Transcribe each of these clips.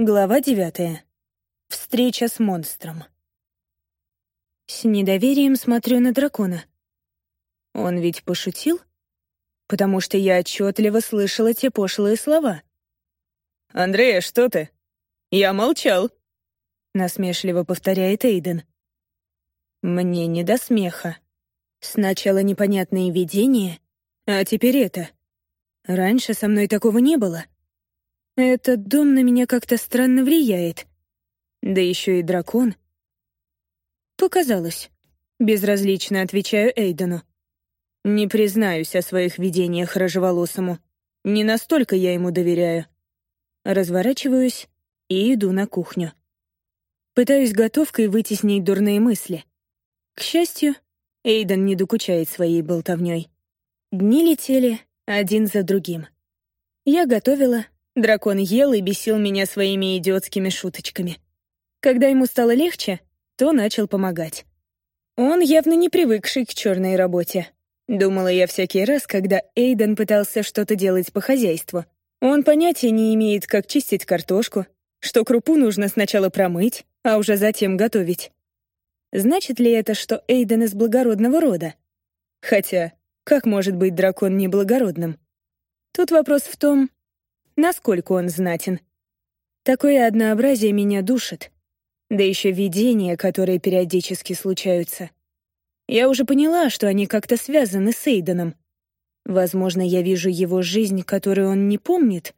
Глава девятая. Встреча с монстром. С недоверием смотрю на дракона. Он ведь пошутил? Потому что я отчетливо слышала те пошлые слова. «Андрея, что ты? Я молчал», — насмешливо повторяет Эйден. Мне не до смеха. Сначала непонятные видения, а теперь это. Раньше со мной такого не было. Этот дом на меня как-то странно влияет. Да еще и дракон. Показалось. Безразлично отвечаю Эйдену. Не признаюсь о своих видениях рыжеволосому. Не настолько я ему доверяю. Разворачиваюсь и иду на кухню. Пытаюсь готовкой вытеснить дурные мысли. К счастью, Эйден не докучает своей болтовней. Дни летели один за другим. Я готовила, Дракон ел и бесил меня своими идиотскими шуточками. Когда ему стало легче, то начал помогать. Он явно не привыкший к черной работе. Думала я всякий раз, когда Эйден пытался что-то делать по хозяйству. Он понятия не имеет, как чистить картошку, что крупу нужно сначала промыть, а уже затем готовить. Значит ли это, что Эйден из благородного рода? Хотя, как может быть дракон неблагородным? Тут вопрос в том, насколько он знатен. Такое однообразие меня душит. Да еще видения, которые периодически случаются. Я уже поняла, что они как-то связаны с Эйденом. Возможно, я вижу его жизнь, которую он не помнит.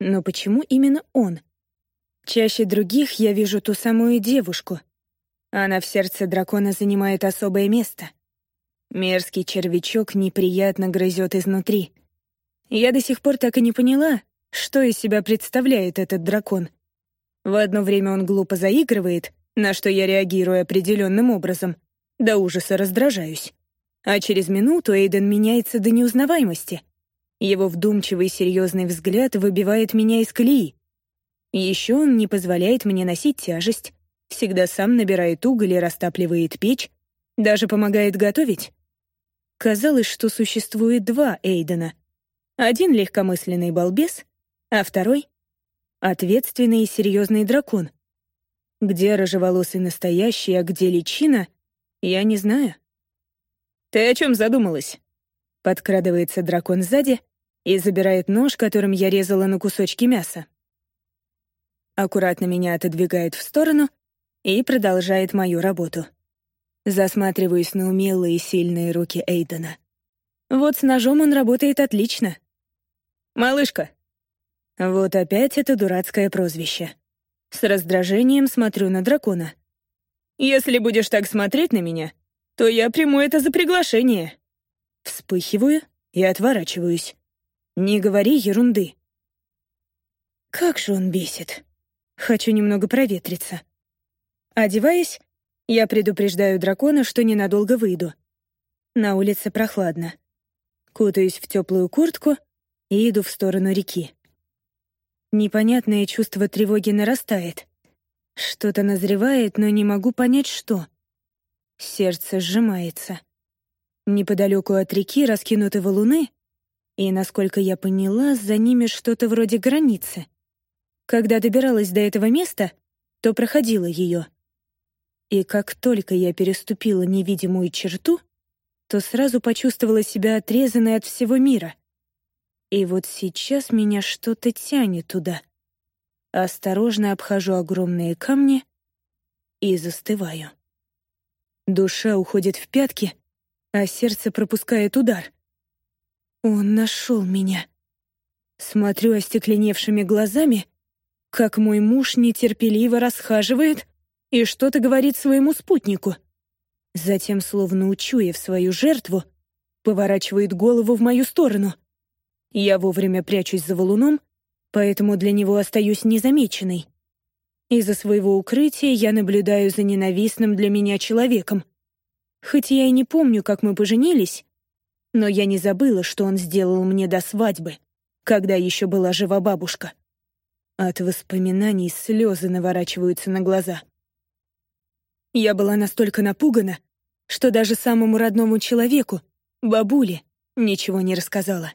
Но почему именно он? Чаще других я вижу ту самую девушку. Она в сердце дракона занимает особое место. Мерзкий червячок неприятно грызет изнутри. Я до сих пор так и не поняла, что из себя представляет этот дракон? В одно время он глупо заигрывает, на что я реагирую определенным образом. До ужаса раздражаюсь. А через минуту Эйден меняется до неузнаваемости. Его вдумчивый серьезный взгляд выбивает меня из колеи. Еще он не позволяет мне носить тяжесть, всегда сам набирает уголь и растапливает печь, даже помогает готовить. Казалось, что существует два Эйдена. Один легкомысленный балбес, а второй — ответственный и серьезный дракон. Где рыжеволосый настоящий, а где личина, я не знаю. «Ты о чем задумалась?» Подкрадывается дракон сзади и забирает нож, которым я резала на кусочки мяса. Аккуратно меня отодвигает в сторону и продолжает мою работу. Засматриваюсь на умелые и сильные руки Эйдена. Вот с ножом он работает отлично. «Малышка, вот опять это дурацкое прозвище. С раздражением смотрю на дракона. «Если будешь так смотреть на меня, то я приму это за приглашение». Вспыхиваю и отворачиваюсь. Не говори ерунды. Как же он бесит. Хочу немного проветриться. Одеваясь, я предупреждаю дракона, что ненадолго выйду. На улице прохладно. Кутаюсь в теплую куртку и иду в сторону реки. Непонятное чувство тревоги нарастает. Что-то назревает, но не могу понять, что. Сердце сжимается. Неподалеку от реки раскинуты валуны, и, насколько я поняла, за ними что-то вроде границы. Когда добиралась до этого места, то проходила ее. И как только я переступила невидимую черту, то сразу почувствовала себя отрезанной от всего мира. И вот сейчас меня что-то тянет туда. Осторожно обхожу огромные камни и застываю. Душа уходит в пятки, а сердце пропускает удар. Он нашел меня. Смотрю остекленевшими глазами, как мой муж нетерпеливо расхаживает и что-то говорит своему спутнику. Затем, словно учуяв свою жертву, поворачивает голову в мою сторону — я вовремя прячусь за валуном, поэтому для него остаюсь незамеченной. Из-за своего укрытия я наблюдаю за ненавистным для меня человеком. Хоть я и не помню, как мы поженились, но я не забыла, что он сделал мне до свадьбы, когда еще была жива бабушка. От воспоминаний слезы наворачиваются на глаза. Я была настолько напугана, что даже самому родному человеку, бабуле, ничего не рассказала.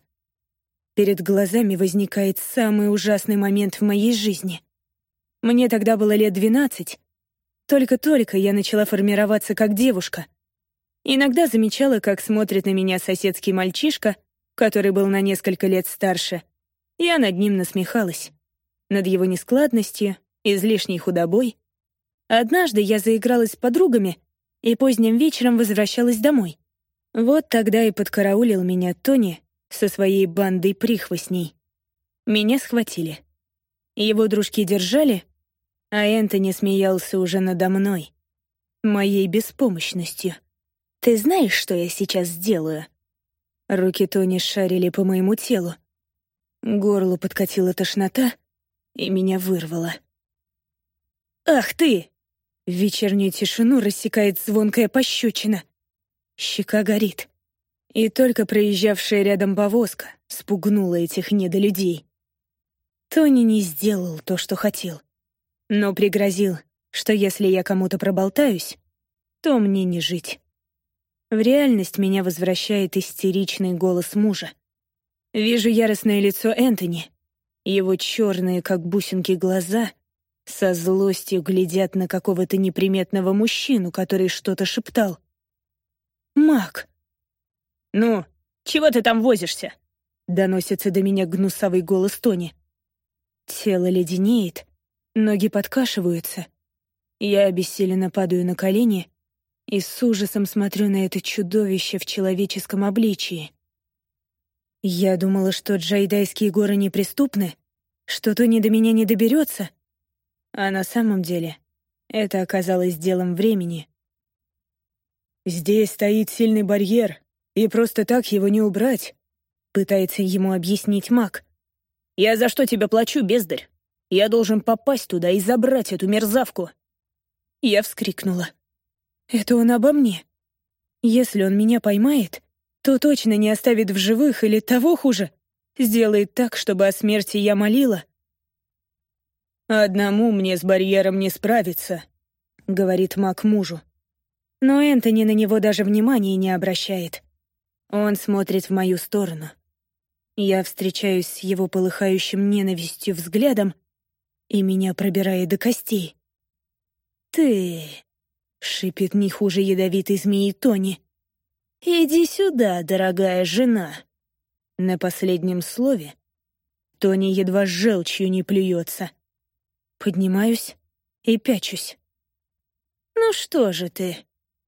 Перед глазами возникает самый ужасный момент в моей жизни. Мне тогда было лет двенадцать. Только-только я начала формироваться как девушка. Иногда замечала, как смотрит на меня соседский мальчишка, который был на несколько лет старше. Я над ним насмехалась. Над его нескладностью, излишней худобой. Однажды я заигралась с подругами и поздним вечером возвращалась домой. Вот тогда и подкараулил меня Тони со своей бандой прихвостней. Меня схватили. Его дружки держали, а Энтони смеялся уже надо мной, моей беспомощностью. «Ты знаешь, что я сейчас сделаю?» Руки Тони шарили по моему телу. Горло подкатила тошнота, и меня вырвало. «Ах ты!» В вечернюю тишину рассекает звонкая пощечина. Щека горит. И только проезжавшая рядом повозка спугнула этих недолюдей. Тони не сделал то, что хотел, но пригрозил, что если я кому-то проболтаюсь, то мне не жить. В реальность меня возвращает истеричный голос мужа. Вижу яростное лицо Энтони. Его черные, как бусинки, глаза со злостью глядят на какого-то неприметного мужчину, который что-то шептал. «Мак!» «Ну, чего ты там возишься?» — доносится до меня гнусавый голос Тони. Тело леденеет, ноги подкашиваются. Я обессиленно падаю на колени и с ужасом смотрю на это чудовище в человеческом обличии. Я думала, что джайдайские горы неприступны, что Тони до меня не доберется, а на самом деле это оказалось делом времени. «Здесь стоит сильный барьер, и просто так его не убрать», — пытается ему объяснить маг. «Я за что тебе плачу, бездарь? Я должен попасть туда и забрать эту мерзавку!» Я вскрикнула. «Это он обо мне. Если он меня поймает, то точно не оставит в живых или того хуже, сделает так, чтобы о смерти я молила». «Одному мне с барьером не справиться», — говорит маг мужу. Но Энтони на него даже внимания не обращает. Он смотрит в мою сторону. Я встречаюсь с его полыхающим ненавистью взглядом, и меня пробирает до костей. «Ты...» — шипит не хуже ядовитой змеи Тони. «Иди сюда, дорогая жена». На последнем слове Тони едва желчью не плюется. Поднимаюсь и пячусь. «Ну что же ты,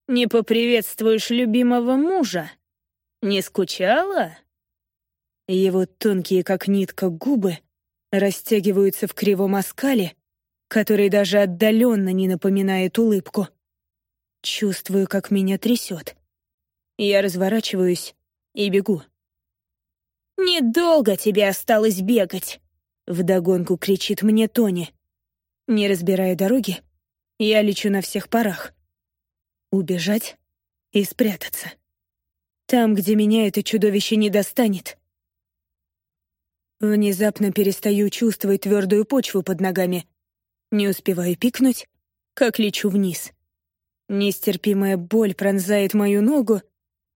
не поприветствуешь любимого мужа? Не скучала?» Его тонкие, как нитка, губы растягиваются в кривом оскале, который даже отдаленно не напоминает улыбку. Чувствую, как меня трясет. Я разворачиваюсь и бегу. «Недолго тебе осталось бегать!» — вдогонку кричит мне Тони. Не разбирая дороги, я лечу на всех парах. Убежать и спрятаться. Там, где меня это чудовище не достанет. Внезапно перестаю чувствовать твердую почву под ногами. Не успеваю пикнуть, как лечу вниз. Нестерпимая боль пронзает мою ногу,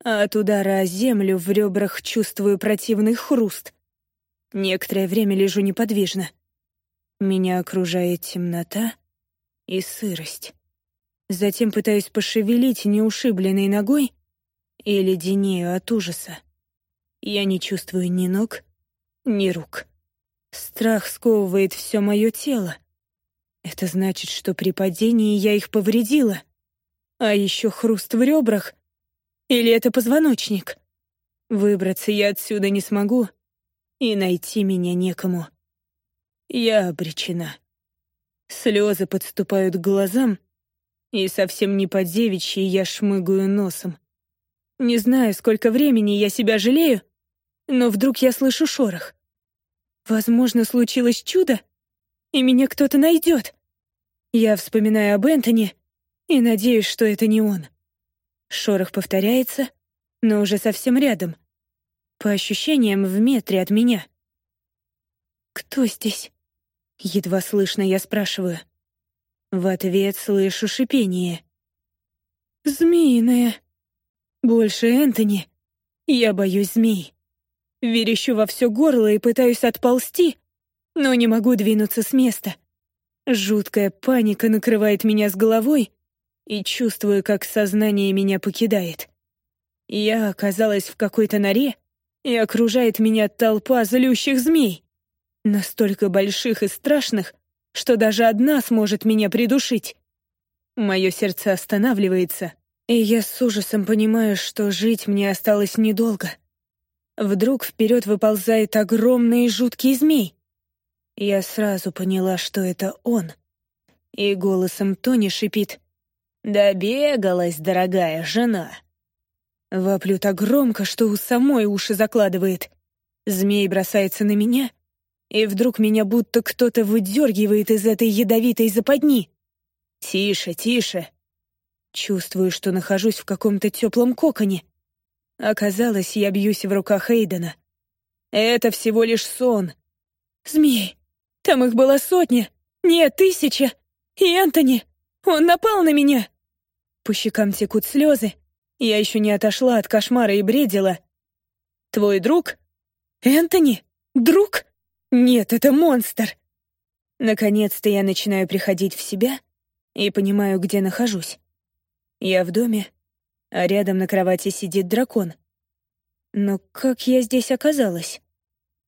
а от удара о землю в ребрах чувствую противный хруст. Некоторое время лежу неподвижно. Меня окружает темнота и сырость. Затем пытаюсь пошевелить неушибленной ногой и леденею от ужаса. Я не чувствую ни ног, ни рук. Страх сковывает все мое тело. Это значит, что при падении я их повредила. А еще хруст в ребрах. Или это позвоночник? Выбраться я отсюда не смогу, и найти меня некому. Я обречена. Слезы подступают к глазам, и совсем не по девичьи я шмыгаю носом. Не знаю, сколько времени я себя жалею, но вдруг я слышу шорох. Возможно, случилось чудо, и меня кто-то найдет. Я вспоминаю об Энтони и надеюсь, что это не он. Шорох повторяется, но уже совсем рядом. По ощущениям, в метре от меня. «Кто здесь?» Едва слышно я спрашиваю. В ответ слышу шипение. «Змеиное. Больше Энтони. Я боюсь змей. Верещу во все горло и пытаюсь отползти, но не могу двинуться с места. Жуткая паника накрывает меня с головой, и чувствую, как сознание меня покидает. Я оказалась в какой-то норе, и окружает меня толпа злющих змей. Настолько больших и страшных, что даже одна сможет меня придушить. Мое сердце останавливается, и я с ужасом понимаю, что жить мне осталось недолго. Вдруг вперед выползает огромный и жуткий змей. Я сразу поняла, что это он. И голосом Тони шипит. «Добегалась, дорогая жена». Воплю так громко, что у самой уши закладывает. Змей бросается на меня, и вдруг меня будто кто-то выдергивает из этой ядовитой западни. «Тише, тише!» Чувствую, что нахожусь в каком-то теплом коконе. Оказалось, я бьюсь в руках Эйдена. Это всего лишь сон. Змей! Там их была сотня! Нет, тысяча! И Энтони! Он напал на меня!» По щекам текут слезы. Я еще не отошла от кошмара и бредила. «Твой друг? Энтони? Друг? Нет, это монстр!» Наконец-то я начинаю приходить в себя и понимаю, где нахожусь. Я в доме, а рядом на кровати сидит дракон. Но как я здесь оказалась?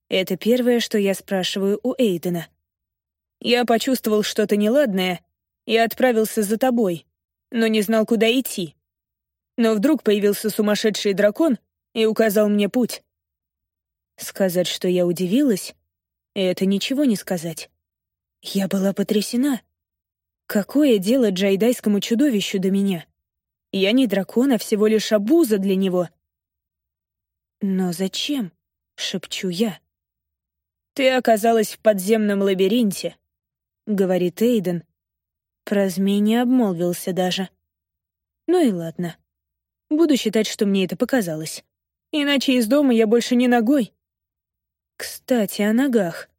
Это первое, что я спрашиваю у Эйдена. Я почувствовал что-то неладное и отправился за тобой, но не знал, куда идти. Но вдруг появился сумасшедший дракон и указал мне путь. Сказать, что я удивилась, это ничего не сказать. Я была потрясена. Какое дело джайдайскому чудовищу до меня? Я не дракон, а всего лишь обуза для него. «Но зачем?» — шепчу я. «Ты оказалась в подземном лабиринте», — говорит Эйден, про змей не обмолвился даже. Ну и ладно. Буду считать, что мне это показалось. Иначе из дома я больше не ногой. Кстати, о ногах.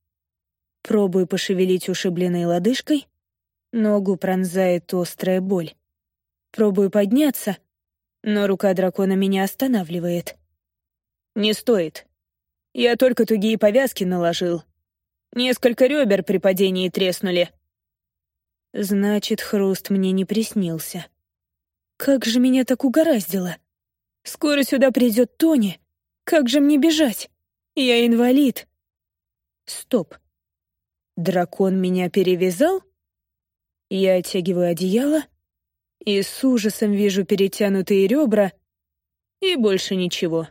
Пробую пошевелить ушибленной лодыжкой. Ногу пронзает острая боль. Пробую подняться, но рука дракона меня останавливает. «Не стоит. Я только тугие повязки наложил. Несколько ребер при падении треснули. Значит, хруст мне не приснился. Как же меня так угораздило? Скоро сюда придет Тони. Как же мне бежать? Я инвалид. Стоп. Дракон меня перевязал? Я оттягиваю одеяло и с ужасом вижу перетянутые ребра и больше ничего.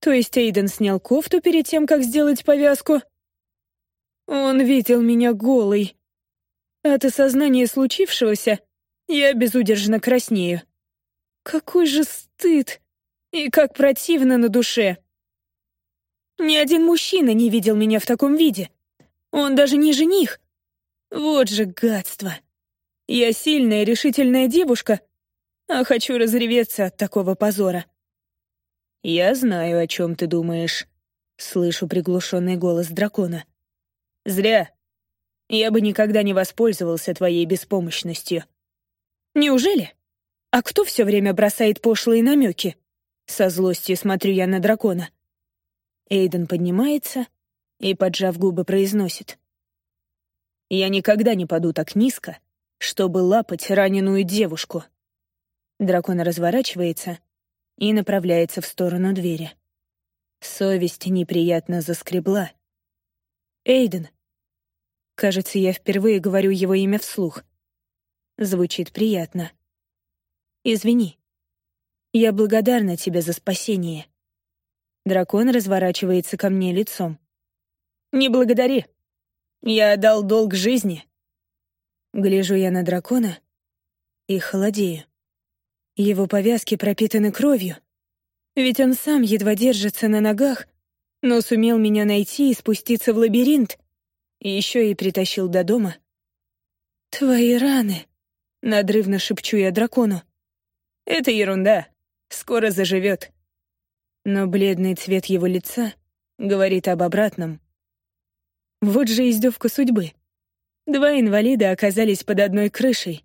То есть Эйден снял кофту перед тем, как сделать повязку? Он видел меня голой. От осознания случившегося я безудержно краснею. Какой же стыд! И как противно на душе! Ни один мужчина не видел меня в таком виде. Он даже не жених. Вот же гадство. Я сильная, решительная девушка, а хочу разреветься от такого позора. «Я знаю, о чем ты думаешь», — слышу приглушенный голос дракона. «Зря. Я бы никогда не воспользовался твоей беспомощностью. Неужели? А кто все время бросает пошлые намеки? Со злостью смотрю я на дракона. Эйден поднимается и, поджав губы, произносит. «Я никогда не паду так низко, чтобы лапать раненую девушку». Дракон разворачивается и направляется в сторону двери. Совесть неприятно заскребла. «Эйден, Кажется, я впервые говорю его имя вслух. Звучит приятно. «Извини. Я благодарна тебе за спасение». Дракон разворачивается ко мне лицом. «Не благодари. Я дал долг жизни». Гляжу я на дракона и холодею. Его повязки пропитаны кровью. Ведь он сам едва держится на ногах, но сумел меня найти и спуститься в лабиринт, еще и притащил до дома. «Твои раны!» — надрывно шепчу я дракону. «Это ерунда. Скоро заживет». Но бледный цвет его лица говорит об обратном. Вот же издевка судьбы. Два инвалида оказались под одной крышей.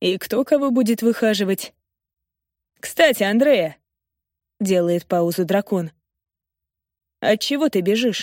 И кто кого будет выхаживать? «Кстати, Андрея!» — делает паузу дракон. «Отчего ты бежишь?»